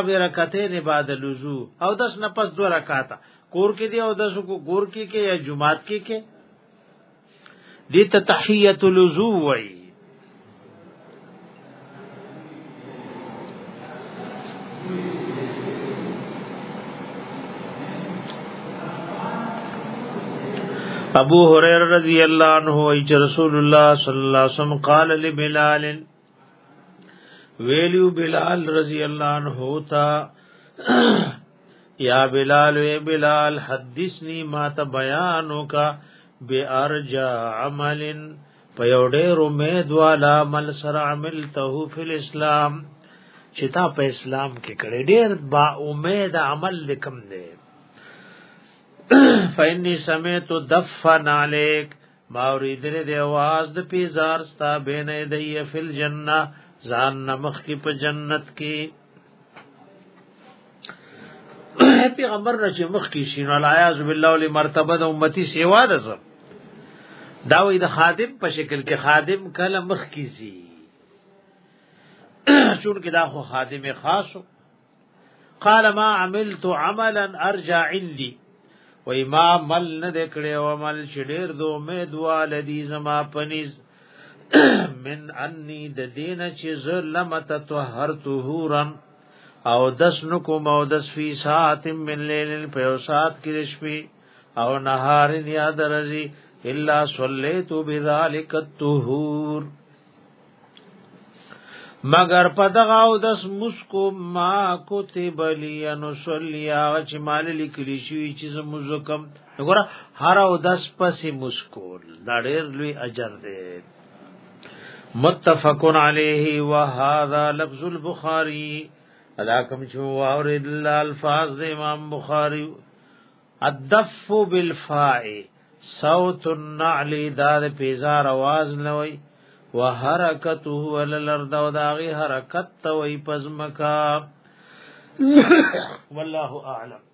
رکعتین بعد الوضو او دس نه پس دو رکعات کور کې دی او دس کو کور کې کې یا جمعات کې کې دي ته تحیۃ الوضو وای ابو هريره رضی الله عنه اي رسول الله صلى الله عليه وسلم قال لبلال ویلیو بلال رضی اللہ عنہ تا یا بلال اے بلال حدثنی ما ته بیانو کا بارجا عمل پیوډه رومید والا عمل سر عملته فی الاسلام چې تا په اسلام کې کړي ډیر با امید عمل لکم دی فإني سمعت دفن عليك ما اريد دې आवाज د پیزار ستا بینه دی فل جننه ځان نمخ کې په جنت کې پیغمبر نه چې مخ کې شین الایاز بالله له مرتبه د امتی سیوا ده سب دا وی د خادم په شکل کې خادم کله مخ کې زی چون کې دا خو خادم خاص قال ما عملت عملا ارجع عندي و امام مل نه دکړې او مل شډیر دو امید والدي زما پنيز من انی د دین چې ز لمت طهر طهورن او دس نکو مو دس فی ساعت من لیل پیو ساعت کی رشمی او نهار یاد رزی الا صلیتو بذالک الطهور مگر پدغه او دس مسکو ما کتب لی ان صلیا چې مال لیکلی شوی چې زموږ کم وګوره هر او دس پسې مسکول دا ډېر لوی اجر دی متفق علیه وهذا لفظ البخاری ادا کوم چې اورید الفاظ د امام بخاری الدف بالفاء صوت النعل دار پیزار आवाज نوي وحرکته على الارض او داغي حرکت توي پزمکا والله اعلم